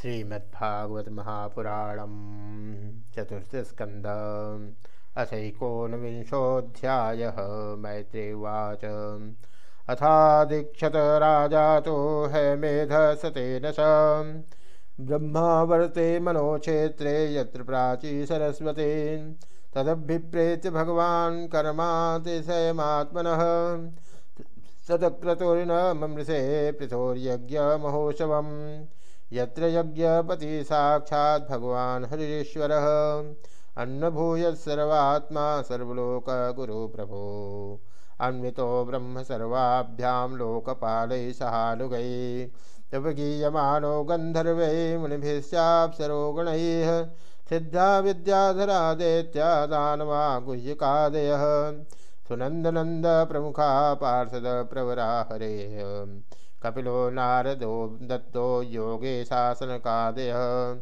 श्रीमद्भागवत महापुराणम चतुर्थ स्कंद अथकोनविंशोध्याय मैत्रेवाच अथादीक्षत राजा तो है मेध सतेन स। ब्रह्मावर्ते मनोक्षेत्रे यत्र प्राची सरस्वती। तदभिप्रेत्य भगवान् कर्मातिशयमात्मनः सदक्रतुर्नमृषे पृथोर्यज्ञमहोत्सवम् यत्र यज्ञपति साक्षात् भगवान् हरीश्वरः अन्नभूय सर्वात्मा सर्वलोक गुरु प्रभो। अन्वितो ब्रह्म सर्वाभ्यां लोकपालै सहानुगै। तपगीयमानो गन्धर्वै मुनिभिश्चाप्सरो गणैः सिद्धा विद्याधरा दैत्या सुनन्दनन्द प्रमुखा पार्षद प्रवरा हरेः। कपिलो नारदो दत्तो योगे शासनकादयः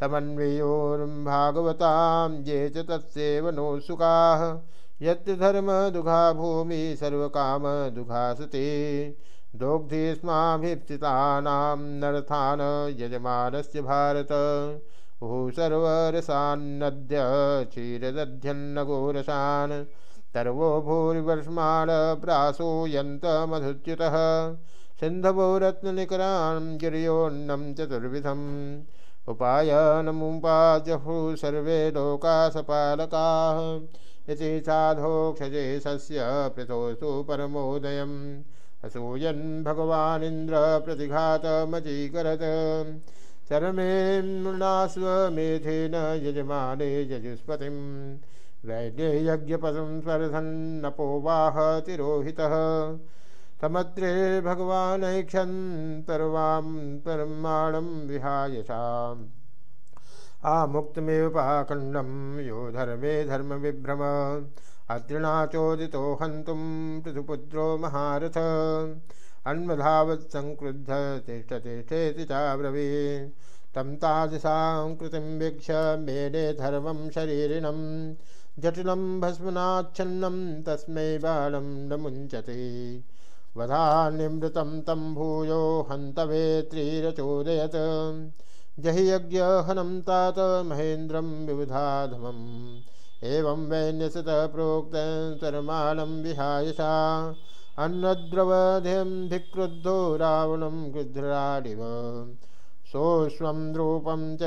तमन्वयोर्भागवतां ये च तत्सेवनोत्सुकाः यत्र धर्मदुघा भूमि सर्वकामदुघा सति। दोग्धिस्माभिप्सितानां नर्थान् यजमानस्य भारत। ऊः सर्वरसान्नद्य क्षीरदध्यन्नगोरसान् तर्वो भूरिवर्ष्माण प्रासूयन्तमधुच्युतः सिन्धवो रत्ननिकरां गिर्योन्नं चतुर्विधम्। उपायनमुपाजहु सर्वे लोकासपालकाः। इति साधोक्षजे सस्य पृथोऽसु परमोदयम्। असूयन् भगवानिन्द्र प्रतिघातमचीकरत् चरमे मृणास्वमेधेन यजमाने यजुष्पतिं वैद्ये यज्ञपदं स्वर्धन्नपोवाह तिरोहितः। समत्रे भगवानैक्षन्तर्वां परमाणं विहायशाम्। आमुक्तमेव पाखण्डं, यो धर्मे धर्मविभ्रम। अत्रिणाचोदितो हन्तुं पृथुपुत्रो महारथ। अन्वधावत्सङ्क्रुद्ध तिष्ठतिष्ठेति चाब्रवी तं तादृशां कृतिं वीक्ष मेने धर्मं शरीरिणं। जटिलं भस्मनाच्छन्नं तस्मै बालं न मुञ्चति। वधान्यमृतं तं भूयो हन्तवेत्रीरचोदयत् जहि यज्ञहनं तात महेन्द्रं विबुधाधमम् एवं वैन्यसतः प्रोक्तरमाणं विहाय सा अन्नद्रवधिं धिक्रुद्धो रावणं गृध्राडिव। सोऽस्वं रूपं च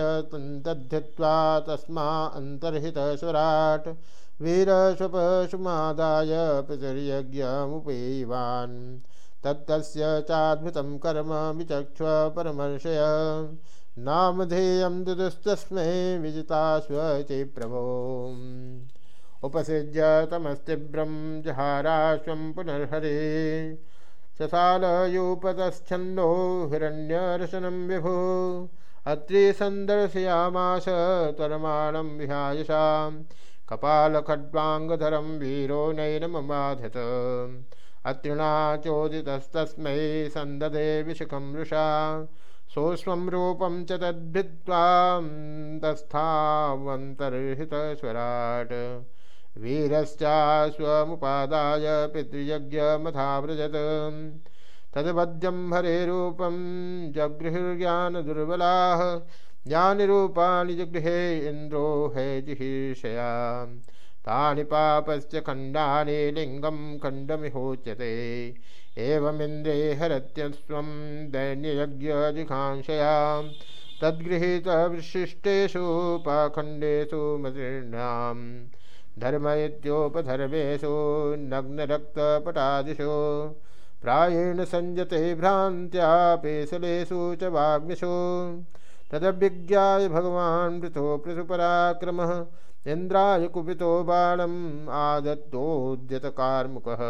तद्धित्वा तस्मा अन्तर्हितस्वराट् वीरशुपशुमादाय पितुर्यज्ञमुपेयवान् तत्तस्य चाद्भुतं कर्म विचक्ष्व परमर्षय। नामधेयं दुदुस्तस्मै विजिताश्वचि प्रभो उपसृज्य तमस्तीव्रं जहाराश्वं पुनर्हरे। शशालयूपतश्छन्दो हिरण्यरशनं विभु। अत्रि सन्दर्शयामास तरमाणं विहायशाम् कपालखड्वाङ्गधरं वीरो नैनमबाधत अत्रिणाचोदितस्तस्मै सन्ददे विशुखं वृषा। सोऽस्वं रूपं च तद्भिद्वान्तस्थावन्तर्हितस्वराट् वीरश्चास्वमुपादाय पितृयज्ञमथाव्रजत् तद्वद्यं हरे रूपं जगृहिर्ज्ञानदुर्बलाः ज्ञान रूपाणि गृहे इन्द्रो है जिहीर्षया तानि पापश्च खण्डानि लिङ्गं खण्डमिहोच्यते। एवमिन्द्रे हरत्यस्वं दैन्ययज्ञजिघांसया तद्गृहीतविशिष्टेषु पाखण्डेषु मतीर्णां धर्म इत्योपधर्मेषु नग्नरक्तपटादिषु। प्रायेण संयते भ्रान्त्या पेशलेषु च वाग्मिषु। तदभिज्ञाय भगवान् पृथो पृथुपराक्रमः, इन्द्राय कुपितो बाणम् आदत्तोद्यतकार्मुकः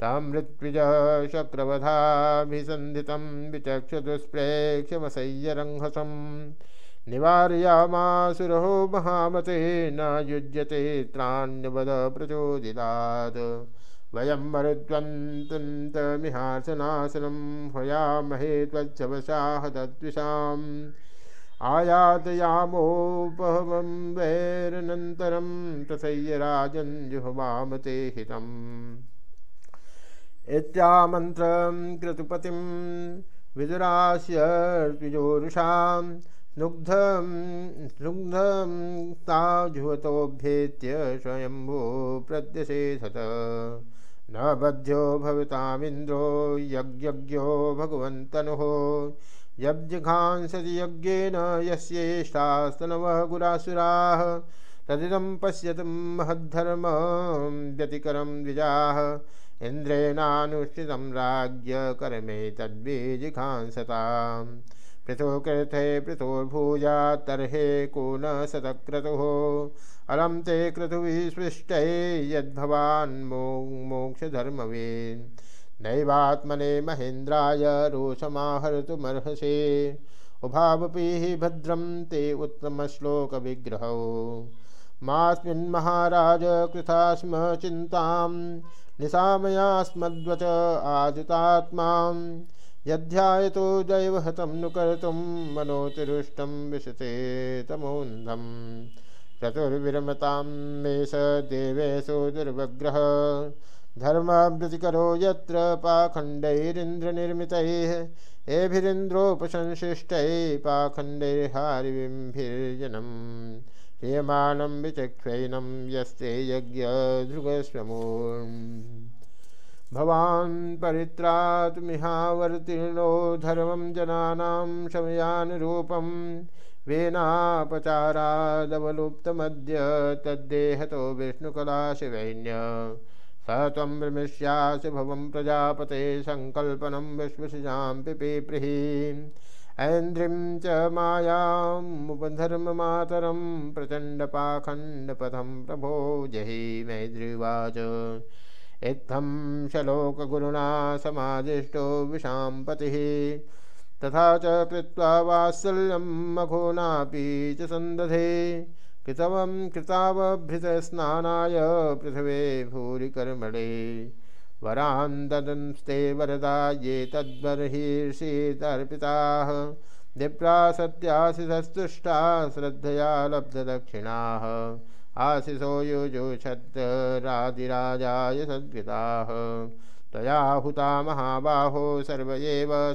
तामृत्विजः शक्रवधाभिसन्धितं विचक्षुदुष्प्रेक्ष्यमसय्यरङ्घसं निवारयामासुरहो महामते न युज्यते त्राण्यवद प्रचोदितात् वयं मरुद्वन्तमिहासनासनं हयामहे त्वच्छवशाः तद्विषाम् आयातयामोपहवं वैरनन्तरं तथय्य राजन् जुहवाम ते हितम्। इत्यामन्त्रं क्रतुपतिं विदुराश्यर्विजोरुषां स्नुग्धं स्नुग्धं ताजुहतोभ्येत्य स्वयंभू प्रद्यसेधत न बध्यो भवतामिन्द्रो यज्ञज्ञो भगवन्तनुः। यज्ञघांसति यज्ञेन यस्येष्टास्तनवः गुरासुराः। तदिदं पश्यतं महद्धर्म व्यतिकरं द्विजाः। इन्द्रेणानुष्ठितं राज्ञकर्मे तद्बीजिघांसताम्। पृथुकृथे पृथुर्भूया तर्हे को न शतक्रतुः अलम ते क्रतुविस्पृष्टे यद्भवान् मोक्षधर्मवेन्। नैवात्मने महेन्द्राय रोषमाहर्तुमर्हसे। उभावपि भद्रं ते उत्तमश्लोकविग्रहौ। मास्मिन्महाराज कृथा स्म चिन्तां। निशामयास्मद्वच आजुतात्मा यध्यायतो दैवहतं नु कर्तुं मनोतिरुष्टं विशते तमोन्धम् चतुर्विरमतां मे स देवेशो दुर्वग्रह। धर्मावृतिकरो यत्र पाखण्डैरिन्द्रनिर्मितैः, एभिरिन्द्रोपसंशिष्टैः पाखण्डैर्हारिविम्भिर्जनम् ह्रियमाणं विचक्षैनं यस्ते यज्ञधृगस्वमूर्म् भवान् परित्रातुमिहावर्तीर्णो धर्मं जनानां शमयानुरूपं वेनापचारादवलुप्तमद्य तद्देहतो विष्णुकला शिवैन्य स त्वं विमिष्यासि भवं प्रजापते सङ्कल्पनं विश्वसिजां पिपीप्रिहि ऐन्द्रिं च मायामुपधर्ममातरं प्रचण्डपाखण्डपथं प्रभो जहि मैद्रिवाच इत्थं शलोकगुरुणा समादिष्टो विषां पतिः तथा च कृत्वा वात्सल्यं मघोनापि च सन्दधे। कृतवं कृतावभृतस्नानाय पृथिवे भूरिकर्मणे। वरान् ददंस्ते वरदा ये तद्बर्हिषीतर्पिताः दिप्रा सत्याशिषस्तुष्टा श्रद्धया लब्धदक्षिणाः। आशिषो युजुषद्रादिराजाय सद्गताः। तया हुता महाबाहो सर्व एव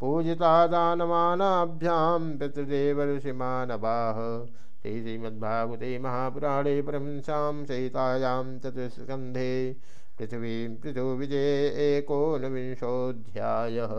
पूजिता दानमानाभ्यां पितृदेवर्षिमानवाः ते श्रीमद्भागवते महापुराणे परमंसां सहितायां चतुस्कन्धे पृथिवीं पृथुविजये एकोनविंशोऽध्यायः।